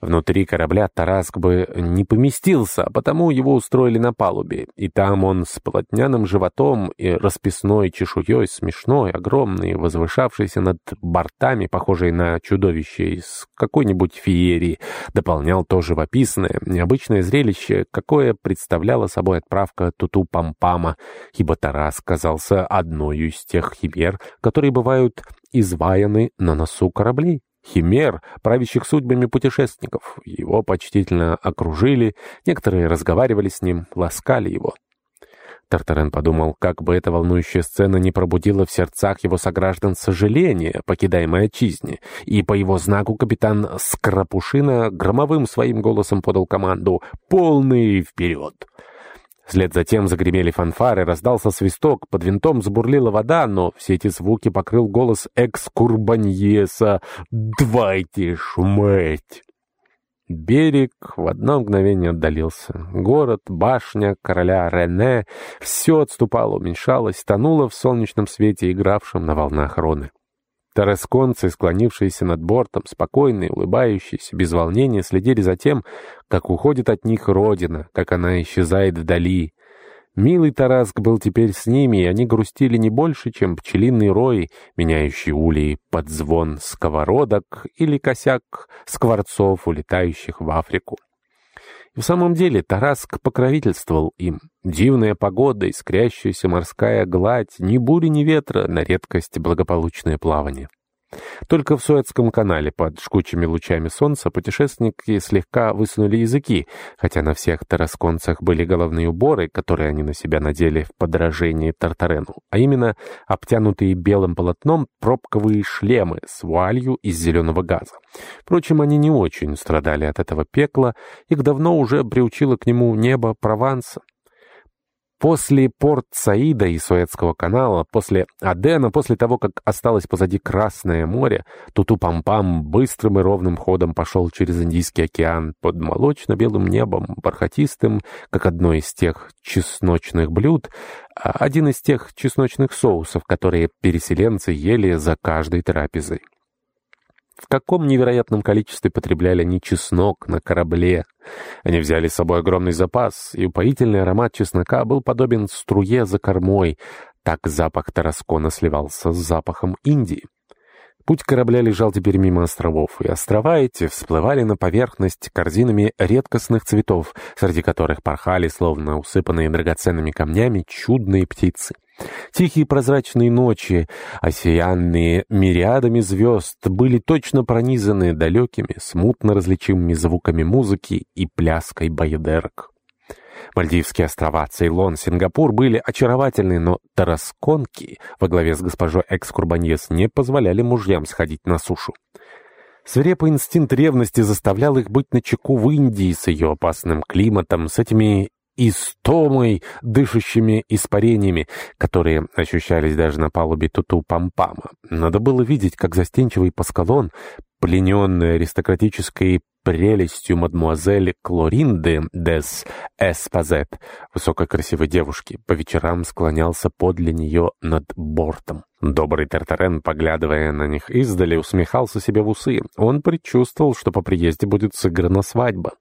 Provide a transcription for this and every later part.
Внутри корабля Тараск бы не поместился, а потому его устроили на палубе. И там он с полотняным животом и расписной чешуей, смешной, огромный, возвышавшийся над бортами, похожий на чудовище из какой-нибудь феерии, дополнял то живописное, необычное зрелище, какое представляла собой отправка Туту-Пампама, ибо Тарас казался одной из тех химер, которые бывают изваяны на носу кораблей химер, правящих судьбами путешественников. Его почтительно окружили, некоторые разговаривали с ним, ласкали его. Тартарен подумал, как бы эта волнующая сцена не пробудила в сердцах его сограждан сожаление, покидаемой отчизне, и по его знаку капитан Скрапушина громовым своим голосом подал команду «Полный вперед!». Вслед за тем загремели фанфары, раздался свисток, под винтом забурлила вода, но все эти звуки покрыл голос экскурбаньеса «Двайте шуметь!». Берег в одно мгновение отдалился. Город, башня, короля Рене — все отступало, уменьшалось, тонуло в солнечном свете, игравшем на волнах Роны. Тарасконцы, склонившиеся над бортом, спокойные, улыбающиеся, без волнения, следили за тем, как уходит от них родина, как она исчезает вдали. Милый Тараск был теперь с ними, и они грустили не больше, чем пчелиный рой, меняющий улей под звон сковородок или косяк скворцов, улетающих в Африку. В самом деле Тараск покровительствовал им. Дивная погода, искрящаяся морская гладь, ни бури, ни ветра, на редкость благополучное плавание. Только в Суэцком канале под жгучими лучами солнца путешественники слегка высунули языки, хотя на всех тарасконцах были головные уборы, которые они на себя надели в подражении Тартарену, а именно обтянутые белым полотном пробковые шлемы с вуалью из зеленого газа. Впрочем, они не очень страдали от этого пекла, их давно уже приучило к нему небо Прованса. После Порт-Саида и Суэцкого канала, после Адена, после того, как осталось позади Красное море, Туту-Пампам быстрым и ровным ходом пошел через Индийский океан под молочно-белым небом, бархатистым, как одно из тех чесночных блюд, а один из тех чесночных соусов, которые переселенцы ели за каждой трапезой. В каком невероятном количестве потребляли они чеснок на корабле. Они взяли с собой огромный запас, и упоительный аромат чеснока был подобен струе за кормой. Так запах Тараскона сливался с запахом Индии. Путь корабля лежал теперь мимо островов, и острова эти всплывали на поверхность корзинами редкостных цветов, среди которых порхали, словно усыпанные драгоценными камнями, чудные птицы. Тихие прозрачные ночи, осиянные мириадами звезд, были точно пронизаны далекими, смутно различимыми звуками музыки и пляской баядерок. Мальдивские острова, Цейлон, Сингапур были очаровательны, но тарасконки во главе с госпожой Экскурбаньес не позволяли мужьям сходить на сушу. Свирепый инстинкт ревности заставлял их быть начеку в Индии с ее опасным климатом, с этими истомой, дышащими испарениями, которые ощущались даже на палубе Туту-Пампама. Надо было видеть, как застенчивый Паскалон, плененный аристократической прелестью мадмуазель Клоринды дес Эспазет, высокой красивой девушки, по вечерам склонялся подле нее над бортом. Добрый Тартарен, поглядывая на них издали, усмехался себе в усы. Он предчувствовал, что по приезде будет сыграна свадьба.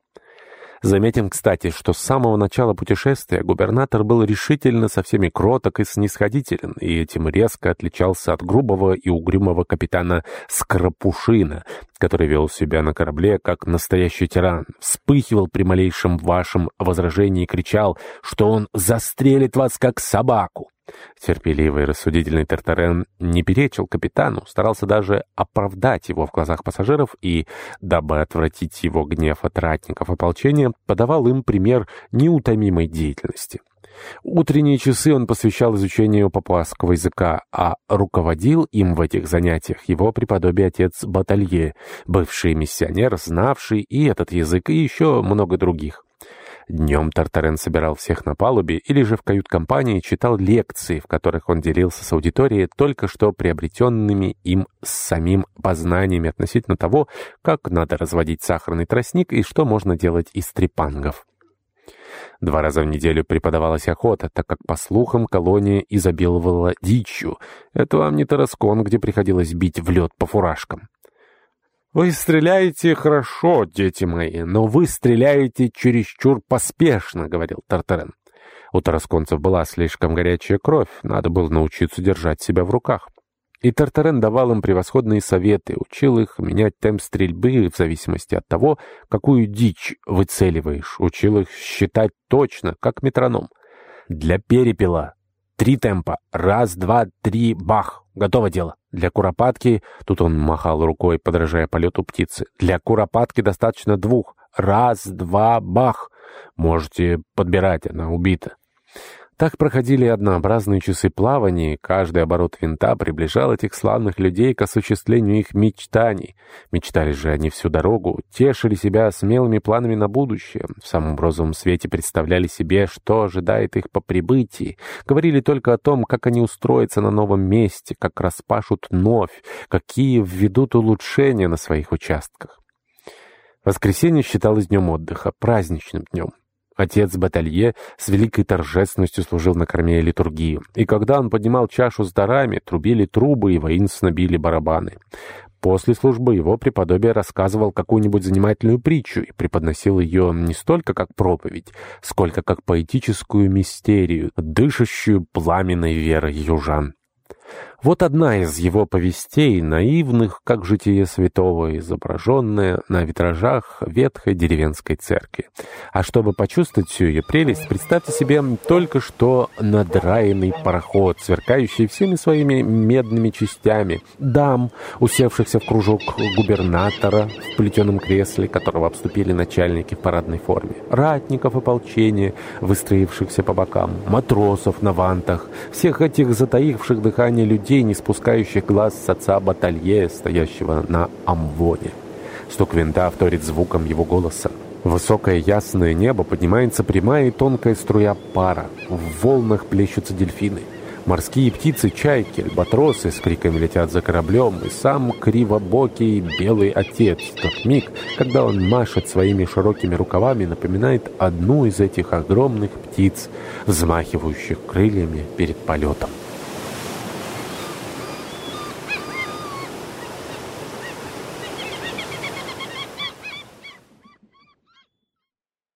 Заметим, кстати, что с самого начала путешествия губернатор был решительно со всеми кроток и снисходителен, и этим резко отличался от грубого и угрюмого капитана Скрапушина, который вел себя на корабле как настоящий тиран, вспыхивал при малейшем вашем возражении и кричал, что он застрелит вас как собаку. Терпеливый и рассудительный Тартарен не перечил капитану, старался даже оправдать его в глазах пассажиров и, дабы отвратить его гнев от ратников ополчения, подавал им пример неутомимой деятельности. Утренние часы он посвящал изучению папуасского языка, а руководил им в этих занятиях его преподобие отец Баталье, бывший миссионер, знавший и этот язык, и еще много других. Днем Тартарен собирал всех на палубе или же в кают-компании читал лекции, в которых он делился с аудиторией только что приобретенными им самим познаниями относительно того, как надо разводить сахарный тростник и что можно делать из трепангов. Два раза в неделю преподавалась охота, так как, по слухам, колония изобиловала дичью. Это вам не Тараскон, где приходилось бить в лед по фуражкам. «Вы стреляете хорошо, дети мои, но вы стреляете чересчур поспешно», — говорил Тартарен. У тарасконцев была слишком горячая кровь, надо было научиться держать себя в руках. И Тартарен давал им превосходные советы, учил их менять темп стрельбы в зависимости от того, какую дичь выцеливаешь, учил их считать точно, как метроном. Для перепела три темпа. Раз, два, три, бах. Готово дело. Для куропатки, тут он махал рукой, подражая полету птицы, для куропатки достаточно двух. Раз, два, бах. Можете подбирать, она убита. Так проходили однообразные часы плавания, каждый оборот винта приближал этих славных людей к осуществлению их мечтаний. Мечтали же они всю дорогу, тешили себя смелыми планами на будущее, в самом розовом свете представляли себе, что ожидает их по прибытии, говорили только о том, как они устроятся на новом месте, как распашут новь, какие введут улучшения на своих участках. Воскресенье считалось днем отдыха, праздничным днем. Отец Баталье с великой торжественностью служил на корме литургию, и когда он поднимал чашу с дарами, трубили трубы и воинственно били барабаны. После службы его преподобие рассказывал какую-нибудь занимательную притчу и преподносил ее не столько как проповедь, сколько как поэтическую мистерию, дышащую пламенной верой южан. Вот одна из его повестей, наивных, как житие святого, изображенная на витражах ветхой деревенской церкви. А чтобы почувствовать всю ее прелесть, представьте себе только что надраенный пароход, сверкающий всеми своими медными частями, дам, усевшихся в кружок губернатора в плетеном кресле, которого обступили начальники в парадной форме, ратников ополчения, выстроившихся по бокам, матросов на вантах, всех этих затаивших дыхание людей, людей, не спускающих глаз с отца Баталье, стоящего на амвоне. Стук винта вторит звуком его голоса. высокое ясное небо поднимается прямая и тонкая струя пара. В волнах плещутся дельфины. Морские птицы, чайки, альбатросы с криками летят за кораблем, и сам кривобокий белый отец, тот миг, когда он машет своими широкими рукавами, напоминает одну из этих огромных птиц, взмахивающих крыльями перед полетом.